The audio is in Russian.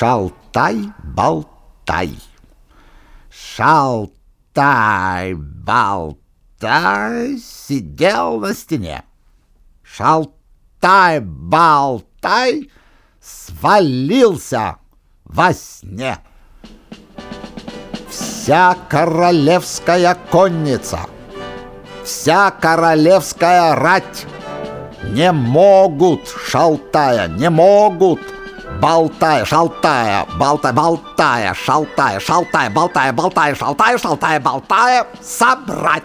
Шалтай-болтай. Шалтай-болтай сидел на стене. Шалтай-болтай свалился во сне. Вся королевская конница, вся королевская рать не могут, шалтая, не могут болтая, шалтая, болтая, болтая, шалтая, шалтая, болтая, болтая, шалтая, шалтая, болтая, собрать.